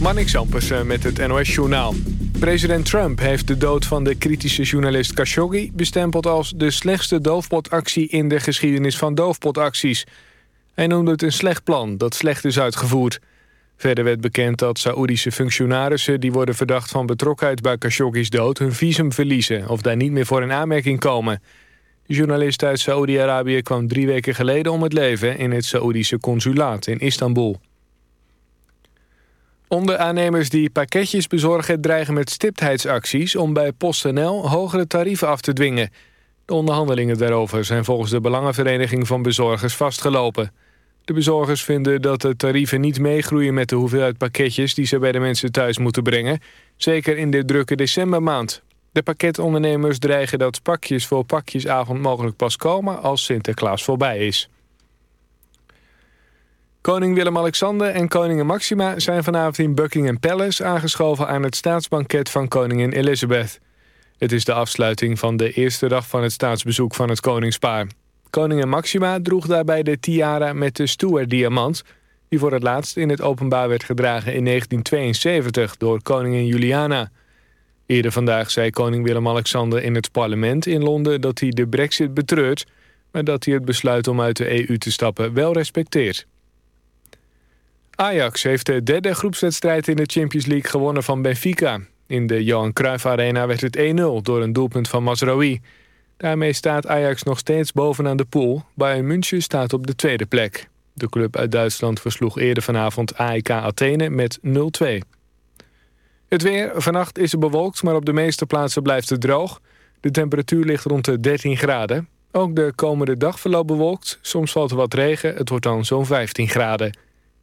Marnik Sampersen met het NOS-journaal. President Trump heeft de dood van de kritische journalist Khashoggi... bestempeld als de slechtste doofpotactie in de geschiedenis van doofpotacties. Hij noemde het een slecht plan dat slecht is uitgevoerd. Verder werd bekend dat Saoedische functionarissen... die worden verdacht van betrokkenheid bij Khashoggi's dood... hun visum verliezen of daar niet meer voor in aanmerking komen. De journalist uit Saoedi-Arabië kwam drie weken geleden om het leven... in het Saoedische consulaat in Istanbul. Onderaannemers die pakketjes bezorgen dreigen met stiptheidsacties... om bij PostNL hogere tarieven af te dwingen. De onderhandelingen daarover zijn volgens de Belangenvereniging van Bezorgers vastgelopen. De bezorgers vinden dat de tarieven niet meegroeien met de hoeveelheid pakketjes... die ze bij de mensen thuis moeten brengen, zeker in de drukke decembermaand. De pakketondernemers dreigen dat pakjes voor pakjesavond mogelijk pas komen... als Sinterklaas voorbij is. Koning Willem-Alexander en koningin Maxima zijn vanavond in Buckingham Palace aangeschoven aan het staatsbanket van koningin Elizabeth. Het is de afsluiting van de eerste dag van het staatsbezoek van het koningspaar. Koningin Maxima droeg daarbij de tiara met de Stuart-diamant... die voor het laatst in het openbaar werd gedragen in 1972 door koningin Juliana. Eerder vandaag zei koning Willem-Alexander in het parlement in Londen... dat hij de brexit betreurt, maar dat hij het besluit om uit de EU te stappen wel respecteert. Ajax heeft de derde groepswedstrijd in de Champions League gewonnen van Benfica. In de Johan Cruijff Arena werd het 1-0 door een doelpunt van Mazraoui. Daarmee staat Ajax nog steeds bovenaan de pool. Bayern München staat op de tweede plek. De club uit Duitsland versloeg eerder vanavond AEK Athene met 0-2. Het weer. Vannacht is het bewolkt, maar op de meeste plaatsen blijft het droog. De temperatuur ligt rond de 13 graden. Ook de komende dag verloopt bewolkt. Soms valt er wat regen. Het wordt dan zo'n 15 graden.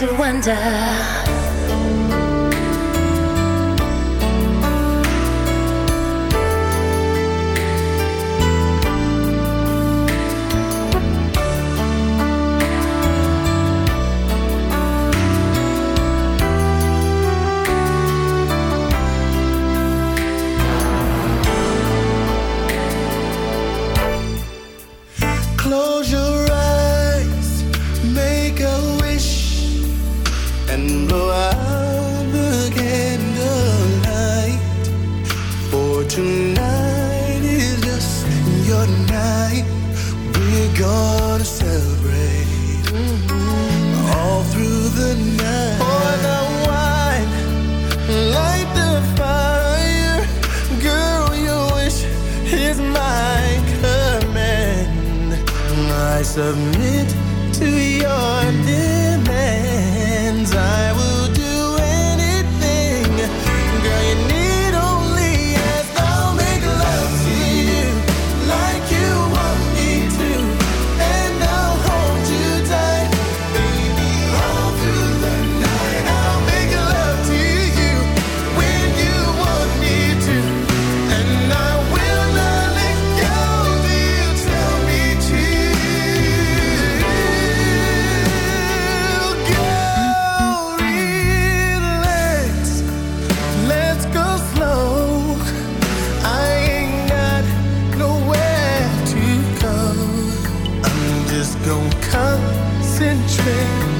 surrender. don't concentrate.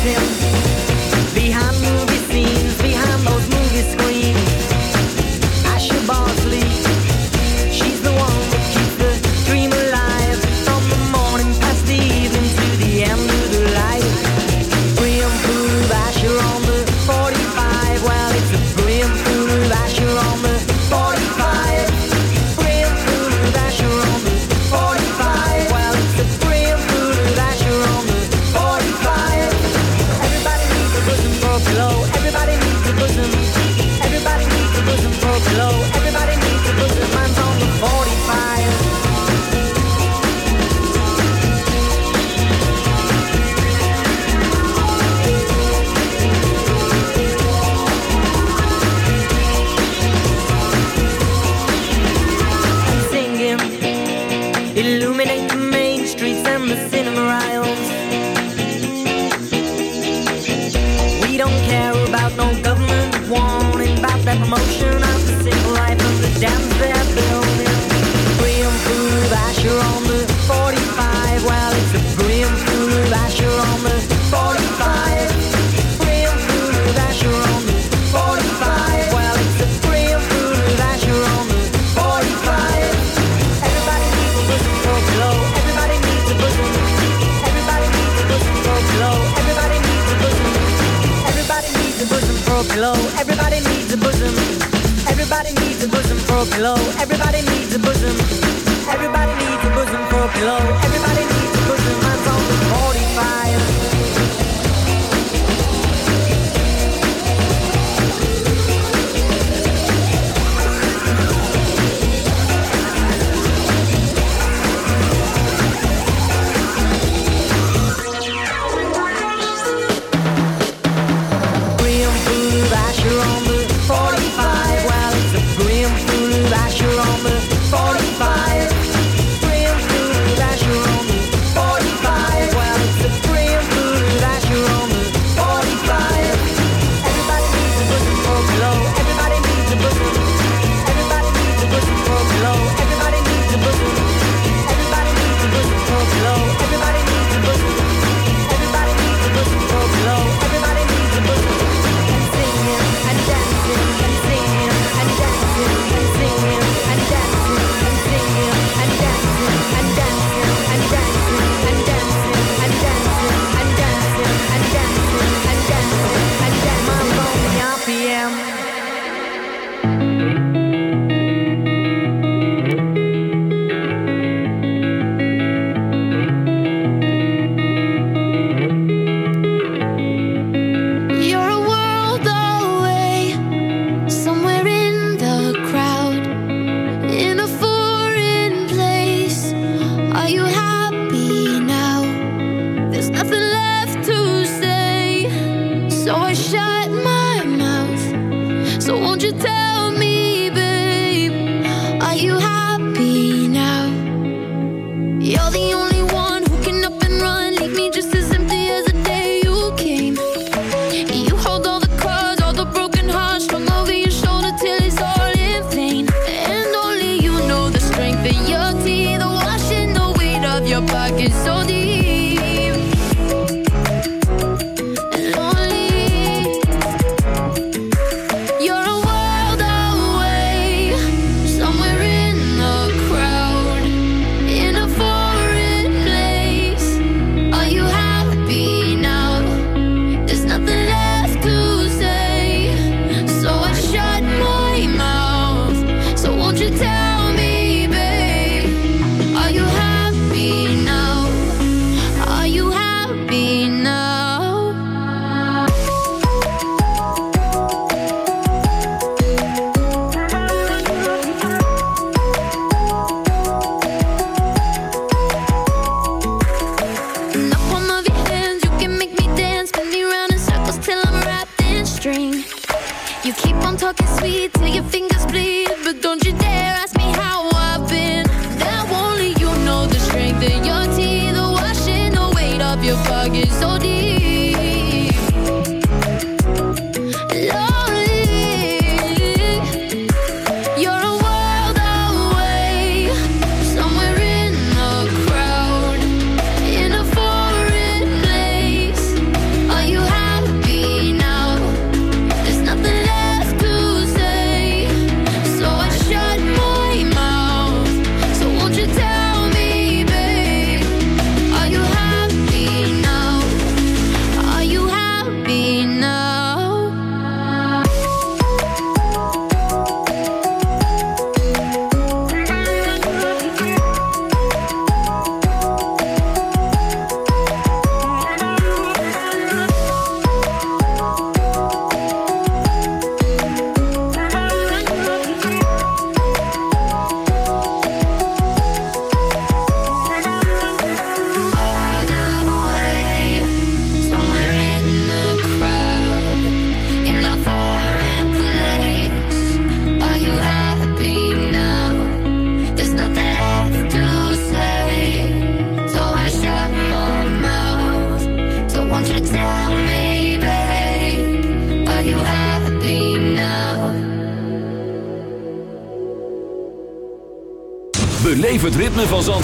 him.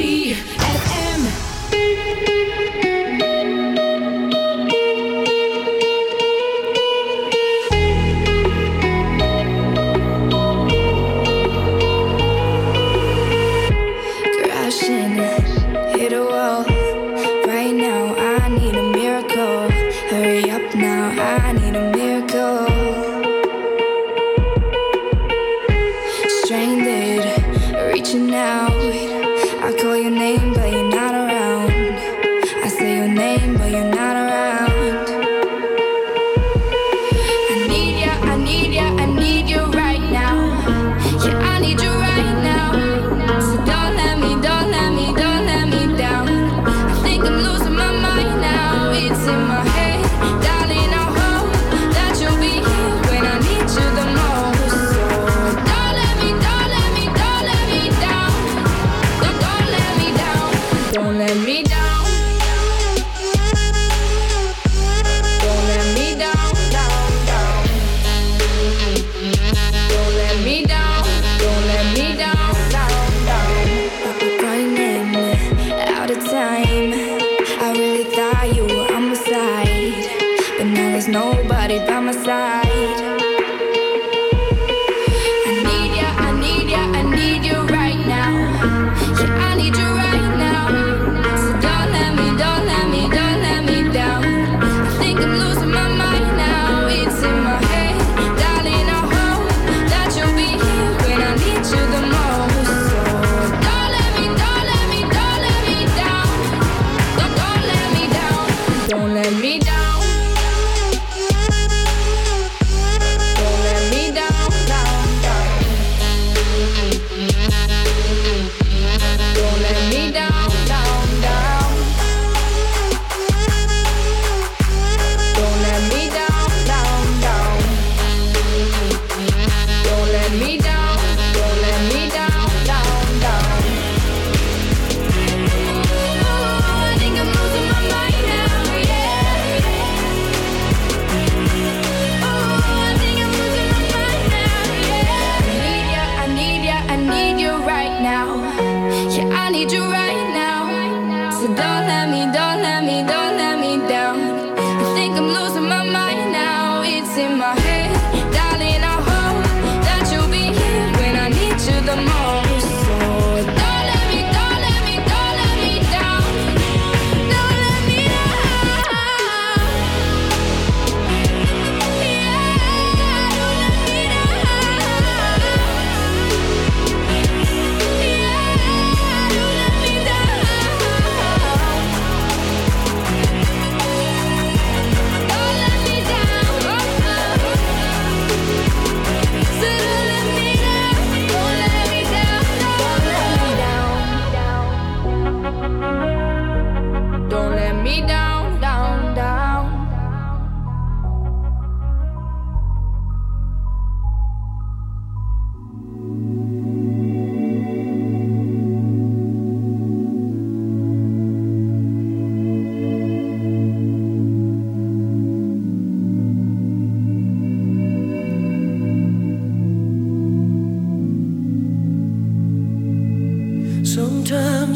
see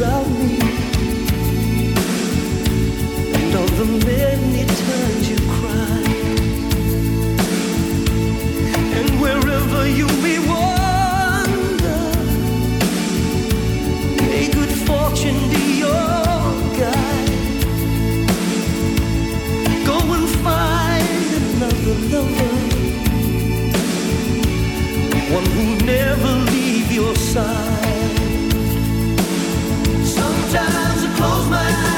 and all the many times you cried and wherever you may wander may good fortune be Lover, one who never leave your side. Sometimes I close my eyes.